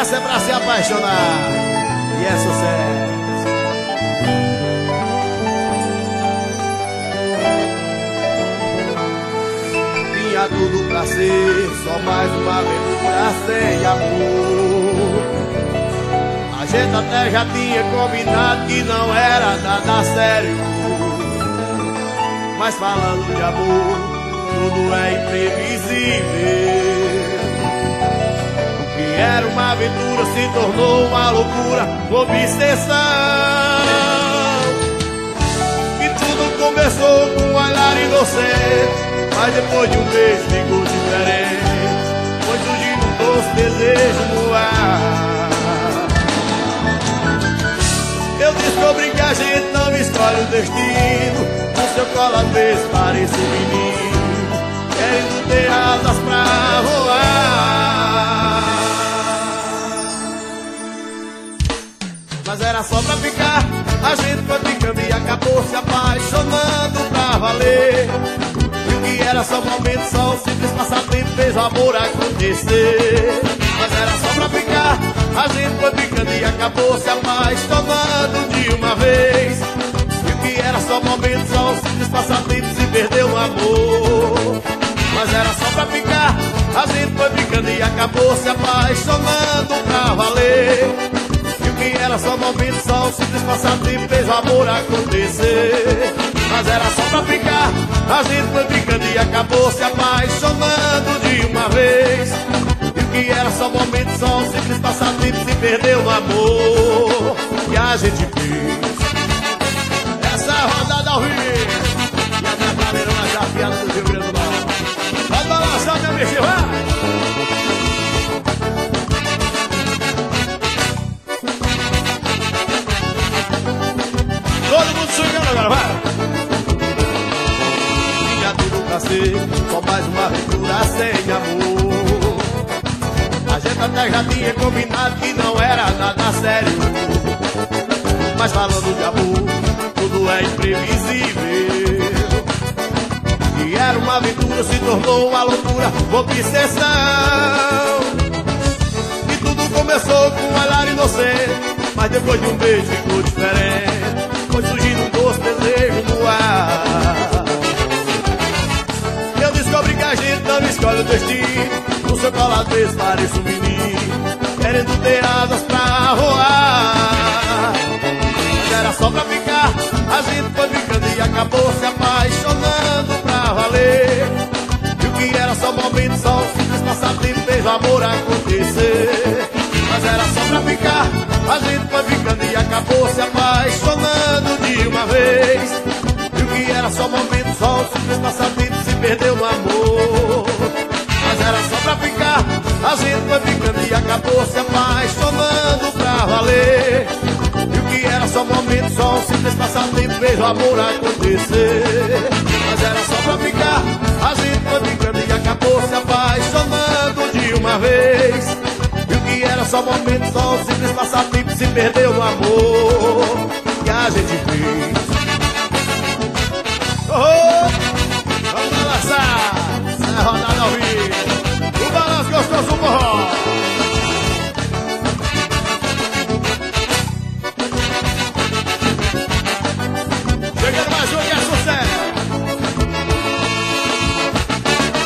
Essa é pra se apaixonar. E é sucesso. Tinha tudo pra ser Só mais uma aventura sem amor. A gente até já tinha combinado Que não era nada sério. Mas falando de amor Tudo é imprevisível era uma aventura se tornou uma loucura, uma obsessão. E tudo começou com um olhar inocente, mas depois de um beijo ficou diferente. Foi surgindo um doce desejo no ar. Eu descobri que a gente não escolhe o destino. No seu colo às vezes parece um menino, querendo ter asas pra era só um momento, só um simples passatempo Fez o amor acontecer. Mas era só pra ficar A gente foi ficando e acabou se apaixonando de uma vez. E o que era só um momento, só um simples passatempo Se perdeu o amor. Mas era só pra ficar A gente foi ficando e acabou se apaixonando pra valer só momento, só um simples passatempo fez o amor acontecer. Mas era só pra ficar, a gente foi ficando e acabou se apaixonando de uma vez. E o que era só momento, só um simples passatempo se perdeu no amor. E a gente fez essa rodada ao vivo. E a minha cadeirona já afiada do Rio Grande do Norte. Pode balançar, minha bicha, Já tinha combinado que não era nada sério. Mas falando de amor, tudo é imprevisível. E era uma aventura, se tornou uma loucura, obsessão. E tudo começou com um olhar inocente, mas depois de um beijo ficou diferente foi surgindo um doce desejo no ar. Eu descobri que a gente não escolhe o destino. No seu vezes parece um menino, era só pra ficar, a gente foi ficando e acabou se apaixonando pra valer. E o que era só momento, só um simples passatempo fez o amor acontecer. Mas era só pra ficar, a gente foi ficando e acabou se apaixonando de uma vez. E o que era só momento, só um simples passatempo se perdeu no amor. só um momento, só um simples passatempo Vejo amor acontecer Mas era só pra ficar, A gente foi brincando e acabou se apaixonando de uma vez Viu que era só um momento, só um simples passatempo Se perdeu o amor que a gente fez Oh! oh vamos balançar! Essa rodada ao! O balanço gostoso